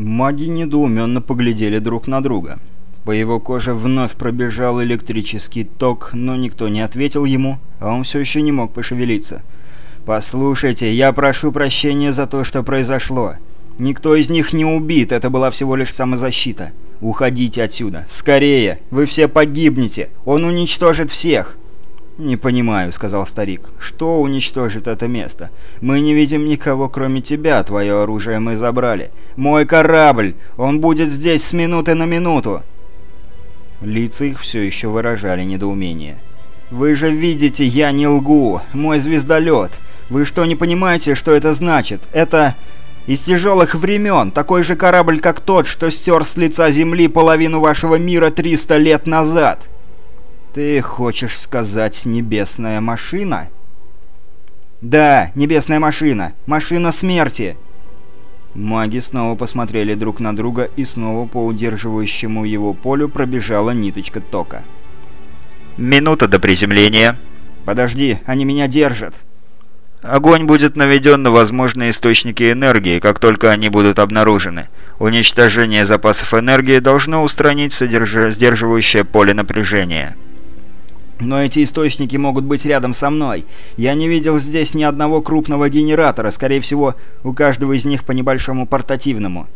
Маги недоуменно поглядели друг на друга. По его коже вновь пробежал электрический ток, но никто не ответил ему, а он все еще не мог пошевелиться. «Послушайте, я прошу прощения за то, что произошло. Никто из них не убит, это была всего лишь самозащита. Уходите отсюда. Скорее! Вы все погибнете! Он уничтожит всех!» «Не понимаю», — сказал старик. «Что уничтожит это место? Мы не видим никого, кроме тебя. Твое оружие мы забрали. Мой корабль! Он будет здесь с минуты на минуту!» Лица их все еще выражали недоумение. «Вы же видите, я не лгу! Мой звездолет! Вы что, не понимаете, что это значит? Это... Из тяжелых времен, такой же корабль, как тот, что стер с лица Земли половину вашего мира 300 лет назад!» «Ты хочешь сказать «небесная машина»?» «Да, небесная машина! Машина смерти!» Маги снова посмотрели друг на друга, и снова по удерживающему его полю пробежала ниточка тока. «Минута до приземления». «Подожди, они меня держат!» Огонь будет наведен на возможные источники энергии, как только они будут обнаружены. Уничтожение запасов энергии должно устранить содерж... сдерживающее поле напряжения. Но эти источники могут быть рядом со мной. Я не видел здесь ни одного крупного генератора, скорее всего, у каждого из них по небольшому портативному.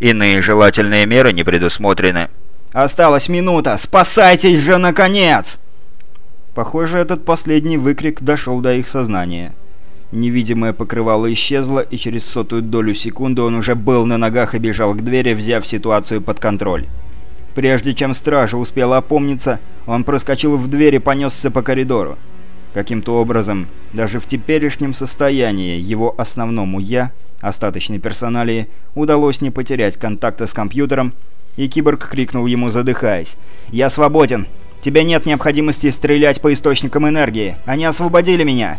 Иные желательные меры не предусмотрены. Осталась минута! Спасайтесь же, наконец! Похоже, этот последний выкрик дошел до их сознания. Невидимое покрывало исчезло, и через сотую долю секунды он уже был на ногах и бежал к двери, взяв ситуацию под контроль. Прежде чем стража успела опомниться, он проскочил в дверь и понесся по коридору. Каким-то образом, даже в теперешнем состоянии, его основному «я», остаточной персоналии, удалось не потерять контакта с компьютером, и киборг крикнул ему, задыхаясь. «Я свободен! Тебе нет необходимости стрелять по источникам энергии! Они освободили меня!»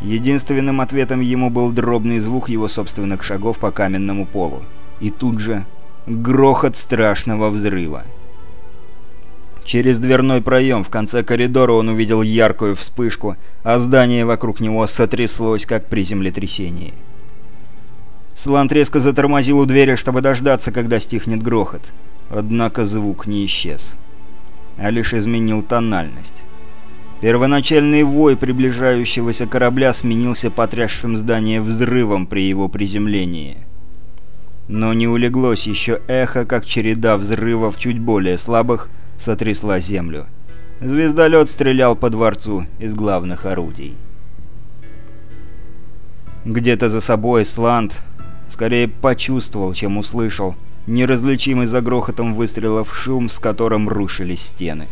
Единственным ответом ему был дробный звук его собственных шагов по каменному полу. И тут же грохот страшного взрыва. Через дверной проем в конце коридора он увидел яркую вспышку, а здание вокруг него сотряслось, как при землетрясении. Слант резко затормозил у двери, чтобы дождаться, когда стихнет грохот. Однако звук не исчез, а лишь изменил тональность. Первоначальный вой приближающегося корабля сменился потрясшим здание взрывом при его приземлении. Но не улеглось еще эхо, как череда взрывов чуть более слабых сотрясла землю. Звездолет стрелял по дворцу из главных орудий. Где-то за собой Сланд скорее почувствовал, чем услышал, неразличимый за грохотом выстрелов шум, с которым рушились стены.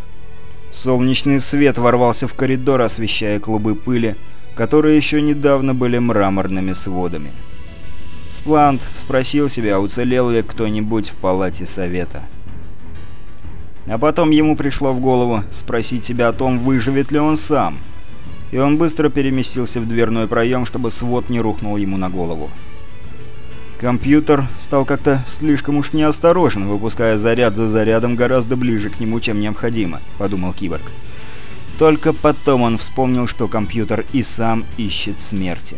Солнечный свет ворвался в коридор, освещая клубы пыли, которые еще недавно были мраморными сводами. Сплант спросил себя, уцелел ли кто-нибудь в палате совета. А потом ему пришло в голову спросить себя о том, выживет ли он сам. И он быстро переместился в дверной проем, чтобы свод не рухнул ему на голову. Компьютер стал как-то слишком уж неосторожен, выпуская заряд за зарядом гораздо ближе к нему, чем необходимо, подумал Киборг. Только потом он вспомнил, что компьютер и сам ищет смерти.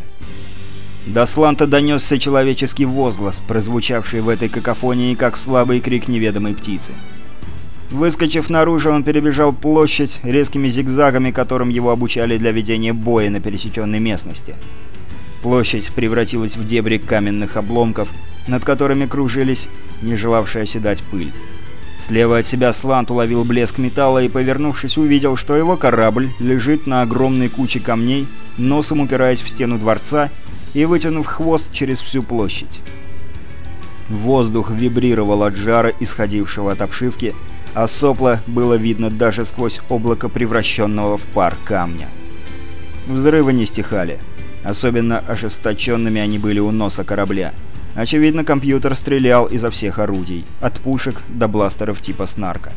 До Сланта донесся человеческий возглас, прозвучавший в этой какофонии, как слабый крик неведомой птицы. Выскочив наружу, он перебежал площадь резкими зигзагами, которым его обучали для ведения боя на пересеченной местности. Площадь превратилась в дебри каменных обломков, над которыми кружились не желавшая оседать пыль. Слева от себя Слант уловил блеск металла и, повернувшись, увидел, что его корабль лежит на огромной куче камней, носом упираясь в стену дворца и вытянув хвост через всю площадь. Воздух вибрировал от жара, исходившего от обшивки, а сопла было видно даже сквозь облако превращенного в пар камня. Взрывы не стихали. Особенно ожесточенными они были у носа корабля. Очевидно, компьютер стрелял изо всех орудий, от пушек до бластеров типа снарка.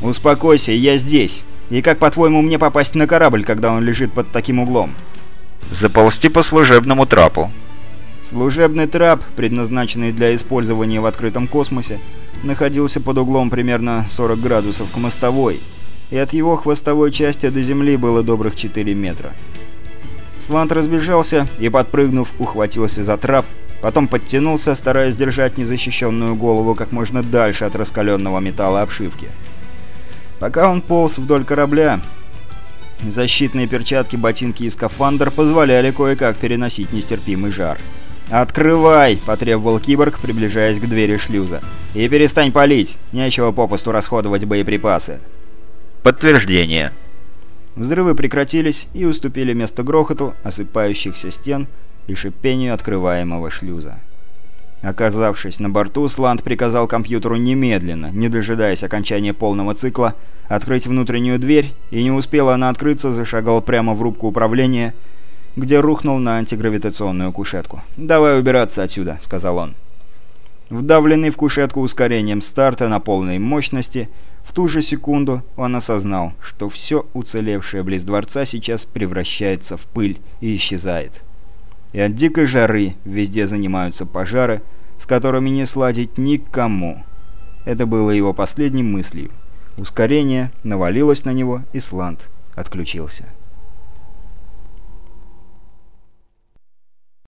«Успокойся, я здесь. И как, по-твоему, мне попасть на корабль, когда он лежит под таким углом?» Заползти по служебному трапу. Служебный трап, предназначенный для использования в открытом космосе, находился под углом примерно 40 градусов к мостовой, и от его хвостовой части до земли было добрых 4 метра. Слант разбежался и, подпрыгнув, ухватился за трап, Потом подтянулся, стараясь держать незащищенную голову как можно дальше от раскаленного металла обшивки. Пока он полз вдоль корабля, защитные перчатки, ботинки и скафандр позволяли кое-как переносить нестерпимый жар. «Открывай!» – потребовал киборг, приближаясь к двери шлюза. «И перестань палить! Нечего попусту расходовать боеприпасы!» «Подтверждение!» Взрывы прекратились и уступили место грохоту осыпающихся стен и шипению открываемого шлюза. Оказавшись на борту, Сланд приказал компьютеру немедленно, не дожидаясь окончания полного цикла, открыть внутреннюю дверь, и не успела она открыться, зашагал прямо в рубку управления, где рухнул на антигравитационную кушетку. «Давай убираться отсюда», — сказал он. Вдавленный в кушетку ускорением старта на полной мощности, в ту же секунду он осознал, что все уцелевшее близ дворца сейчас превращается в пыль и исчезает. И от дикой жары везде занимаются пожары, с которыми не сладить никому. Это было его последней мыслью. Ускорение навалилось на него, и Сланд отключился.